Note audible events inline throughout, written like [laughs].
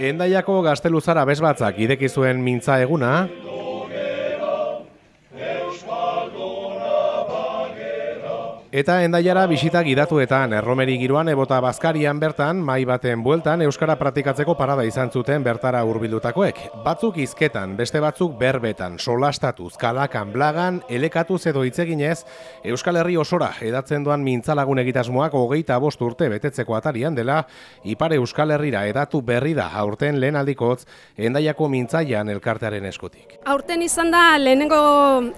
Endaiako gazteluzara bezbatzak ideki zuen mintza eguna, Eta endaiara bisita gidatuetan, erromeri giroan ebota bazkarian bertan, mai baten bueltan, Euskara praktikatzeko parada izan zuten bertara hurbildutakoek. Batzuk izketan, beste batzuk berbetan, solastatuz, kalakan, blagan, elekatuz edo hitzeginez, Euskal Herri osora edatzen duan mintzalagun egitasmoak hogeita bost urte betetzeko atarian dela, ipare Euskal Herrira edatu berri da aurten lehen aldikotz, endaiako mintzaian elkartearen eskutik. Aurten izan da lehenengo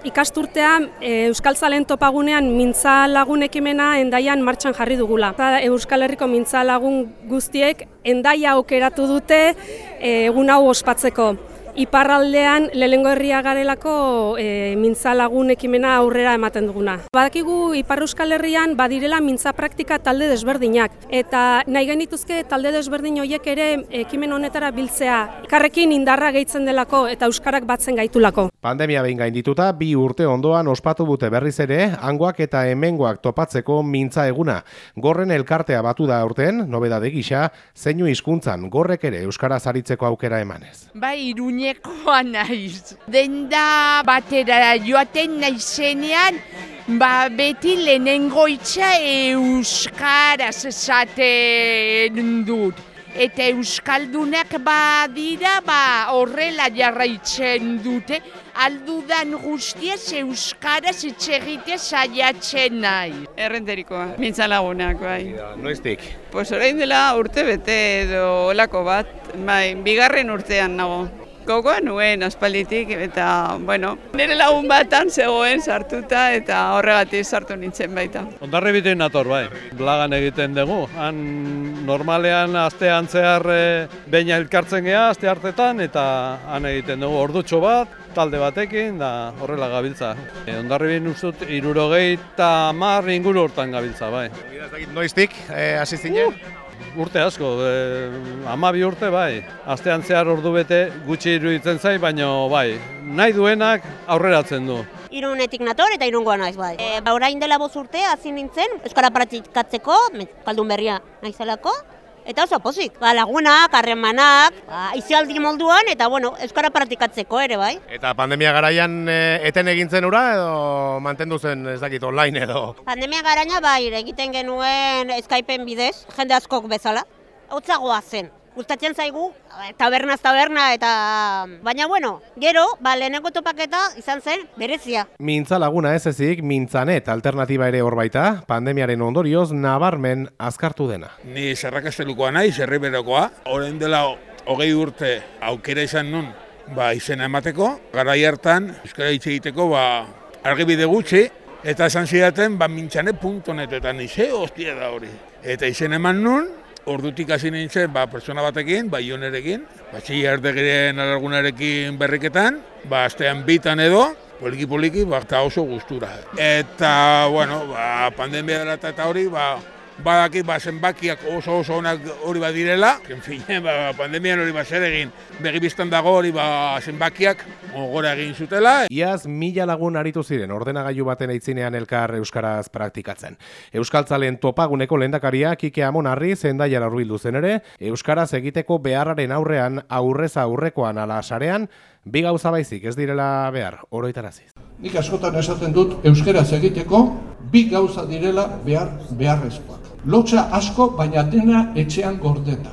ikasturtea e, Euskal Zalen topagunean mintzala lagun ekimena endaian martxan jarri dugula. Euskal Herriko mintza lagun guztiek endaia aukeratu dute eh, egun hau ospatzeko iparraldean lehengo herria garelako e, mintza lagun ekimena aurrera ematen duguna. Badakigu Ipar Euskal Herrian badirela mintza praktika talde desberdinak eta nahi genituzke talde desberdin horiek ere ekimen honetara biltzea. Karrekin indarra gehitzen delako eta euskarak batzen gaitulako. Pandemia behin gaindituta bi urte ondoan ospatu bute berriz ere hangoak eta hemengoak topatzeko mintza eguna. Gorren elkartea batu da aurten, nobedade gisa, zeinu hizkuntzan gorrek ere euskara zaritzeko aukera emanez. Bai, Iruñekoa naiz. Denda batera joaten naizenean, ba beti lehenengo itxa euskaraz esaten dut. Eta euskaldunak badira ba horrela jarraitzen dute, aldudan guztiaz euskaraz etxegite saiatzen nahi. Errenterikoa, mintza lagunak, bai. Noiztik? Pues orain dela urte bete edo olako bat, bai, bigarren urtean nago. Gogoa nuen aspalditik eta, bueno, nire lagun batan zegoen sartuta eta horregatik sartu nintzen baita. Ondarri bitein nator, bai. Blagan egiten dugu. Han normalean astean zehar e, baina elkartzen geha, aste hartetan, eta han egiten dugu ordutxo bat, talde batekin, da horrela gabiltza. E, Ondarri bin ustut, irurogei eta mar inguru hortan gabiltza, bai. Noiztik, e, asistinen? Urte asko, e, ama bi urte bai. Astean zehar ordu bete gutxi iruditzen zai, baina bai, nahi duenak aurreratzen du. Irunetik nator eta irungoa naiz bai. E, ba, orain dela boz urte, hasi nintzen, Euskara praktikatzeko, kaldun berria naizelako, Eta oso pozik, ba, lagunak, harremanak, ba, izialdi molduan, eta bueno, euskara praktikatzeko ere, bai. Eta pandemia garaian e, eten egintzen ura edo mantendu zen ez dakit online edo? Pandemia garaina bai, egiten genuen Skypeen bidez, jende askok bezala, hotzagoa zen gustatzen zaigu, tabernaz taberna eta... Baina bueno, gero, ba, lehenengo topaketa izan zen berezia. Mintza laguna ez ezik, mintzanet alternatiba ere hor baita, pandemiaren ondorioz nabarmen azkartu dena. Ni zerrakastelukoa nahi, zerri berokoa, horren dela hogei urte aukera izan nun, ba, izena emateko, gara hartan euskara hitz egiteko, ba, argibide gutxi, eta esan zidaten, ba, mintzanet.net eta nize, hostia da hori. Eta izen eman nun, ordutik hasi nintzen ba, pertsona batekin, ba, ionerekin, ba, txillardegiren alargunarekin berriketan, ba, astean bitan edo, poliki-poliki, ba, eta oso gustura. Eta, bueno, ba, pandemia dela eta hori, ba, badaki ba, zenbakiak oso oso onak hori badirela, en fin, [laughs] ba, pandemian hori bat zer egin, begibistan dago hori ba, zenbakiak gora egin zutela. Iaz mila lagun aritu ziren ordenagailu baten aitzinean elkar Euskaraz praktikatzen. Euskaltzalen topaguneko lendakaria Kike Amonarri zendaiara urbildu zen ere, Euskaraz egiteko beharraren aurrean aurreza aurrekoan ala sarean, bi gauza baizik ez direla behar, oroitaraziz. Nik askotan esaten dut Euskaraz egiteko bi gauza direla behar beharrezkoa. Lotxa asko, baina dena etxean gordeta.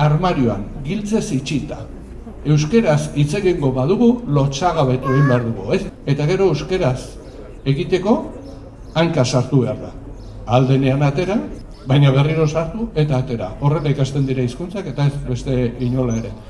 Armarioan, giltzez itxita. Euskeraz hitz egingo badugu, lotxagabetu egin behar dugu, ez? Eta gero euskeraz egiteko, hanka sartu behar da. Aldenean atera, baina berriro sartu eta atera. Horrela ikasten dira hizkuntzak eta ez beste inola ere.